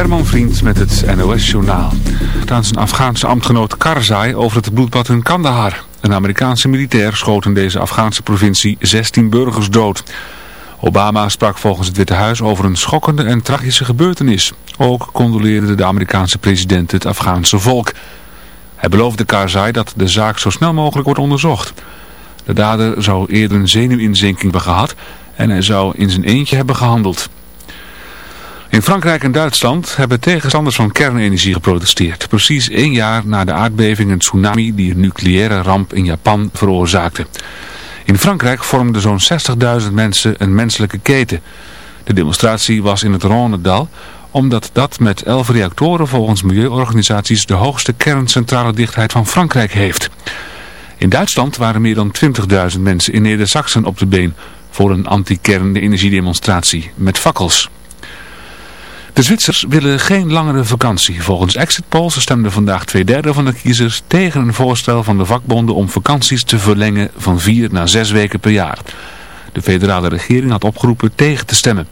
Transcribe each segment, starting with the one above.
Herman Vriend met het NOS-journaal. Aan zijn Afghaanse ambtgenoot Karzai over het bloedbad in Kandahar. Een Amerikaanse militair schoot in deze Afghaanse provincie 16 burgers dood. Obama sprak volgens het Witte Huis over een schokkende en tragische gebeurtenis. Ook condoleerde de Amerikaanse president het Afghaanse volk. Hij beloofde Karzai dat de zaak zo snel mogelijk wordt onderzocht. De dader zou eerder een zenuwinzinking hebben gehad en hij zou in zijn eentje hebben gehandeld. In Frankrijk en Duitsland hebben tegenstanders van kernenergie geprotesteerd. Precies één jaar na de aardbeving en tsunami die een nucleaire ramp in Japan veroorzaakte. In Frankrijk vormden zo'n 60.000 mensen een menselijke keten. De demonstratie was in het Rhône-dal omdat dat met 11 reactoren volgens milieuorganisaties de hoogste kerncentrale dichtheid van Frankrijk heeft. In Duitsland waren meer dan 20.000 mensen in Neder-Saxen op de been voor een anti-kernenergiedemonstratie met fakkels. De Zwitsers willen geen langere vakantie. Volgens exit polls stemden vandaag twee derde van de kiezers tegen een voorstel van de vakbonden om vakanties te verlengen van vier naar zes weken per jaar. De federale regering had opgeroepen tegen te stemmen.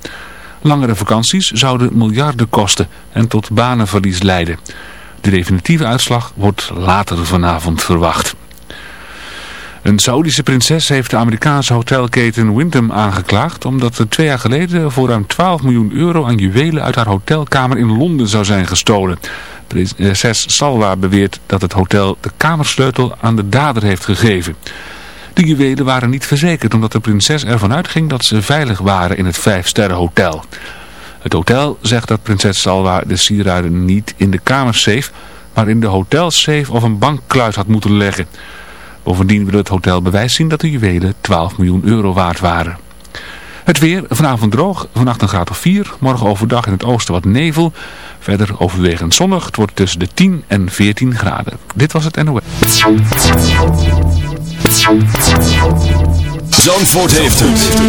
Langere vakanties zouden miljarden kosten en tot banenverlies leiden. De definitieve uitslag wordt later vanavond verwacht. Een Saoedische prinses heeft de Amerikaanse hotelketen Wyndham aangeklaagd omdat er twee jaar geleden voor ruim 12 miljoen euro aan juwelen uit haar hotelkamer in Londen zou zijn gestolen. Prinses Salwa beweert dat het hotel de kamersleutel aan de dader heeft gegeven. De juwelen waren niet verzekerd omdat de prinses ervan uitging dat ze veilig waren in het vijfsterrenhotel. Het hotel zegt dat prinses Salwa de sieraden niet in de kamersafe, maar in de hotelsafe of een bankkluis had moeten leggen. Bovendien wil het hotel bewijs zien dat de juwelen 12 miljoen euro waard waren. Het weer, vanavond droog, vannacht een graad of 4. Morgen overdag in het oosten wat nevel. Verder overwegend zonnig. Het wordt tussen de 10 en 14 graden. Dit was het NOS. Zandvoort heeft het.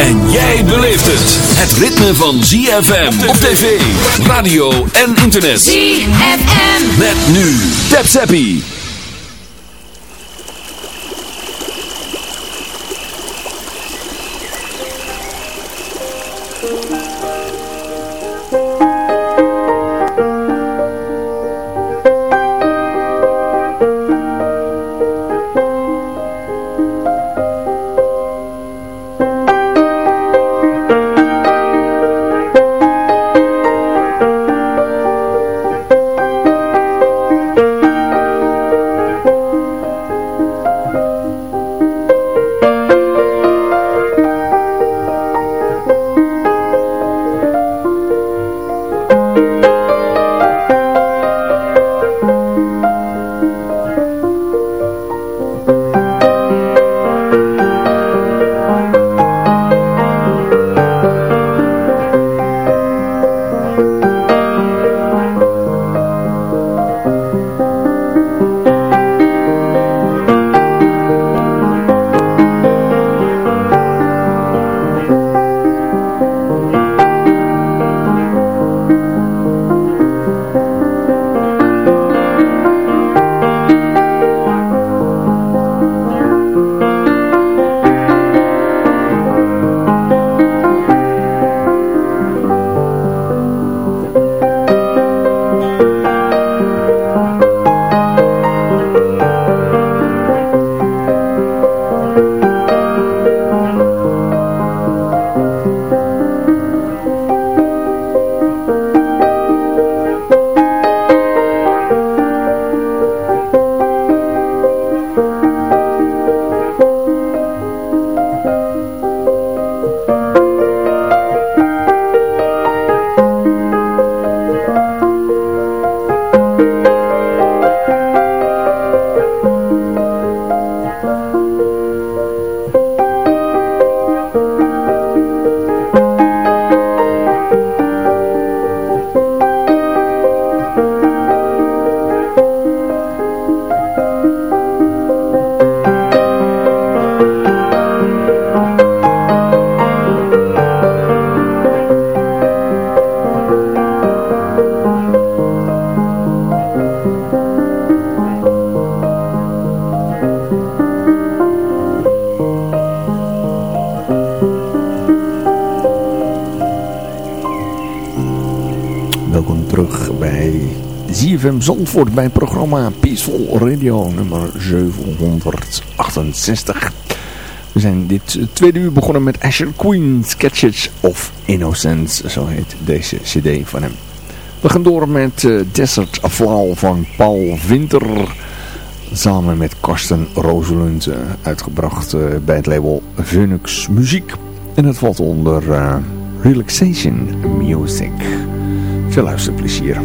En jij beleeft het. Het ritme van ZFM op tv, radio en internet. ZFM. Met nu. Tap Zappie. Zandvoort bij programma Peaceful Radio nummer 768. We zijn dit tweede uur begonnen met Asher Queen Sketches of Innocence, zo heet deze cd van hem. We gaan door met uh, Desert Flower van Paul Winter, samen met Karsten Roselund, uh, uitgebracht uh, bij het label Phoenix Muziek. En het valt onder Relaxation Music. Veel luisterplezier.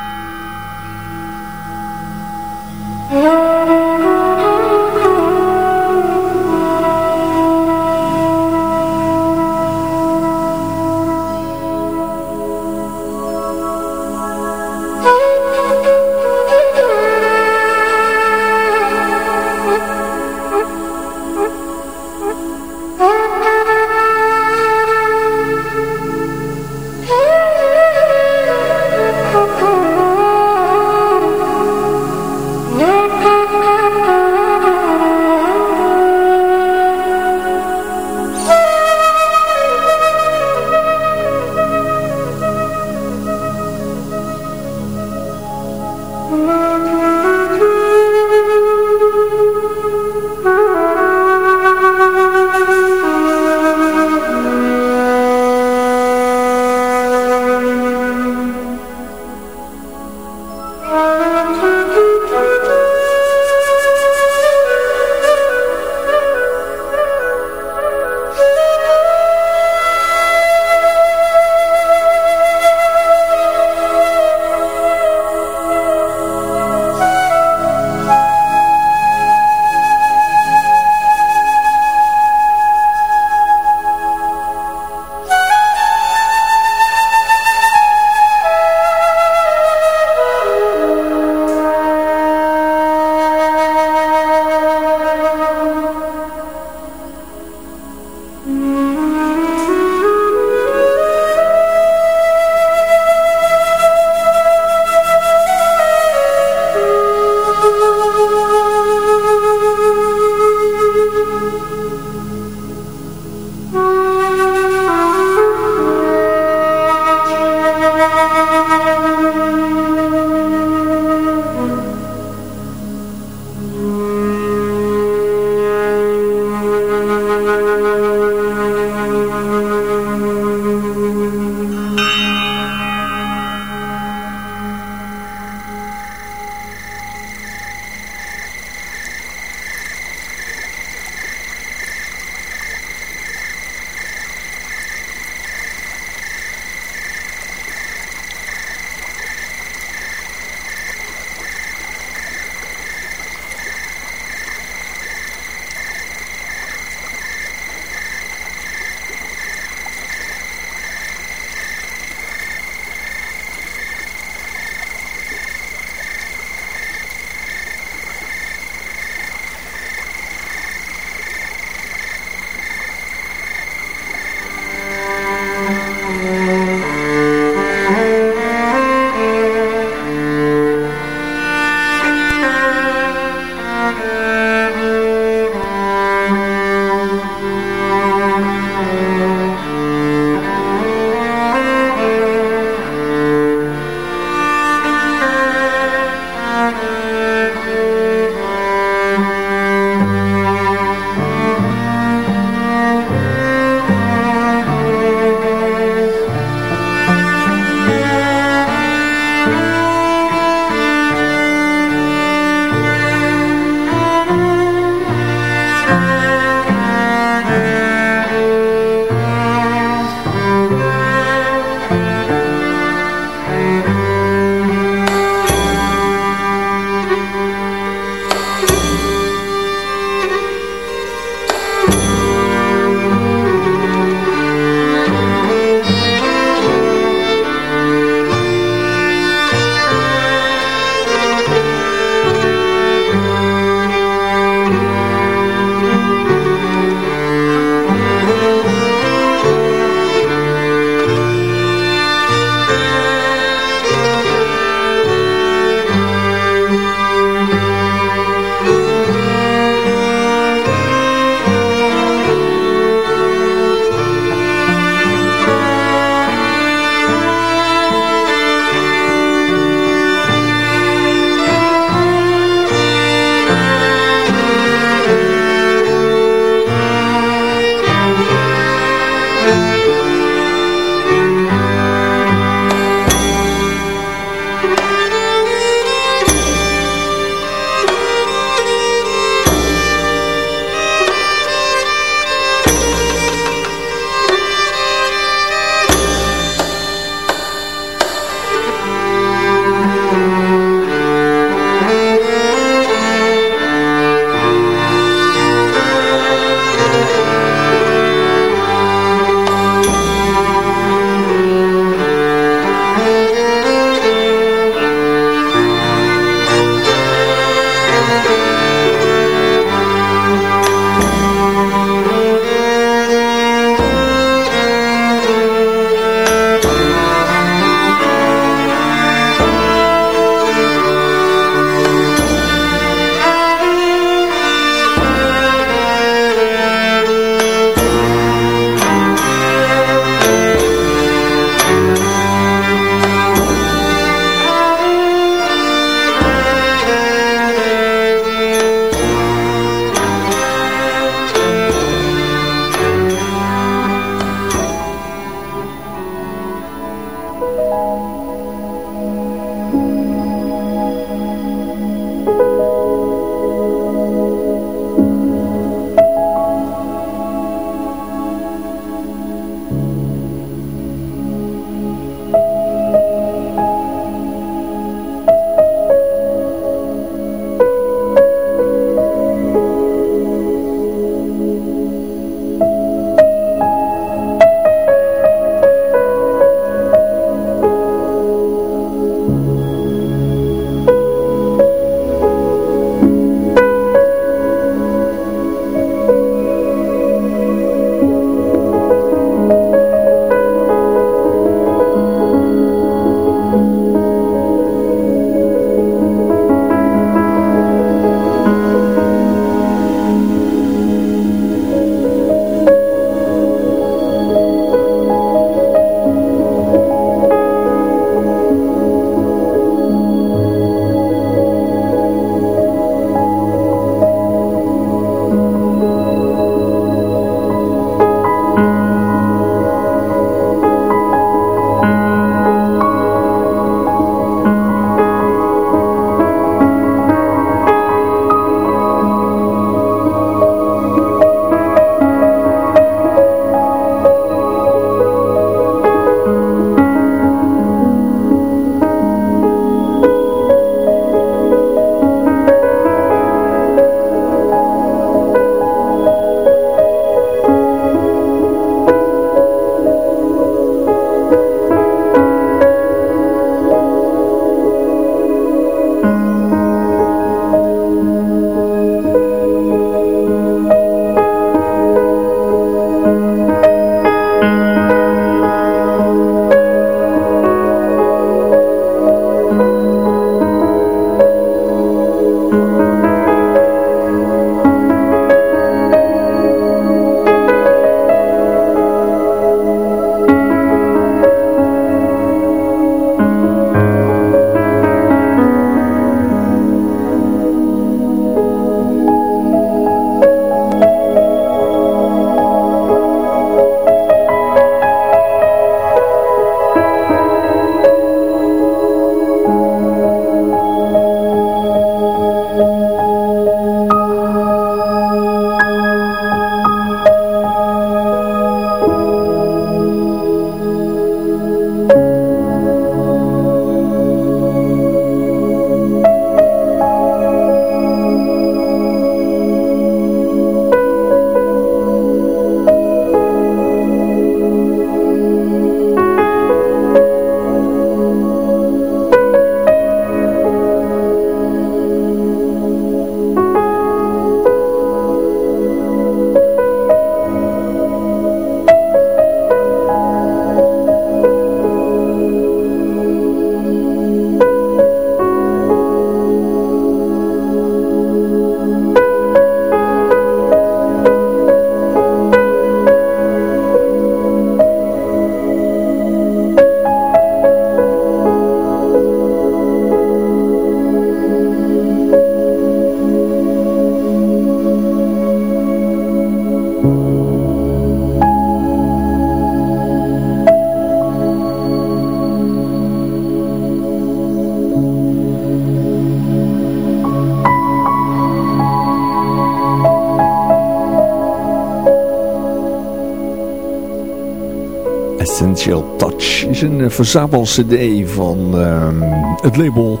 Essential Touch is een uh, verzamel cd van ehm, het label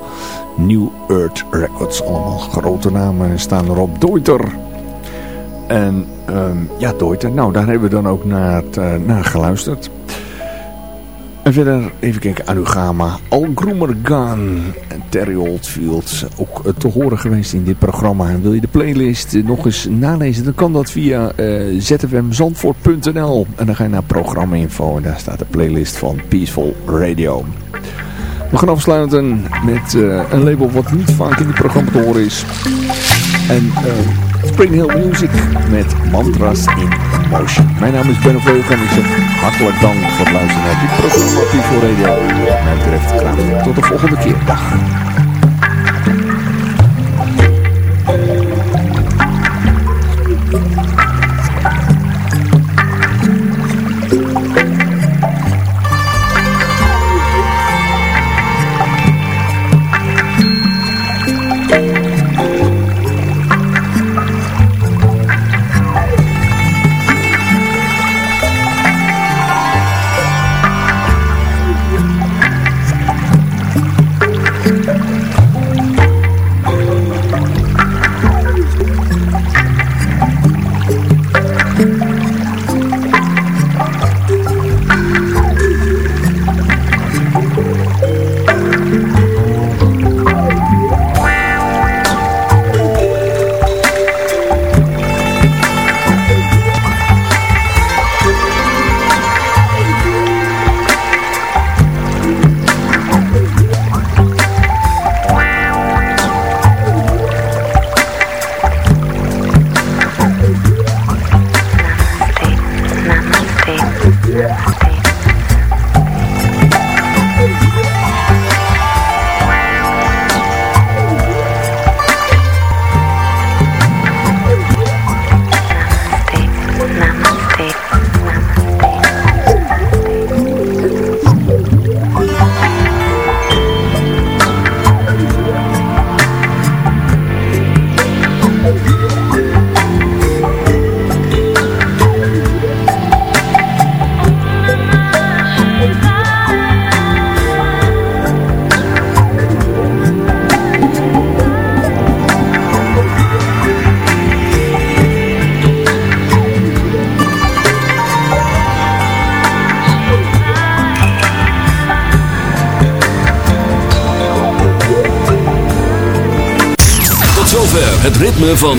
New Earth Records. Allemaal grote namen staan erop. Deuter. En um, ja, Deuter. Nou, daar hebben we dan ook naar, uh, naar geluisterd. En verder even kijken, Anugama, Al Groomer Gun en Terry Oldfield. Ook te horen geweest in dit programma. En wil je de playlist nog eens nalezen, dan kan dat via uh, zfmzandvoort.nl. En dan ga je naar programma info en daar staat de playlist van Peaceful Radio. We gaan afsluiten met een label wat niet vaak in dit programma te horen is. En uh, Spring Hill Music met Mantras in Mijn naam is Ben Vleugel en ik zeg hartelijk dank voor het luisteren naar dit programma People Radio. Wat mij betreft graag tot de volgende keer. Dag.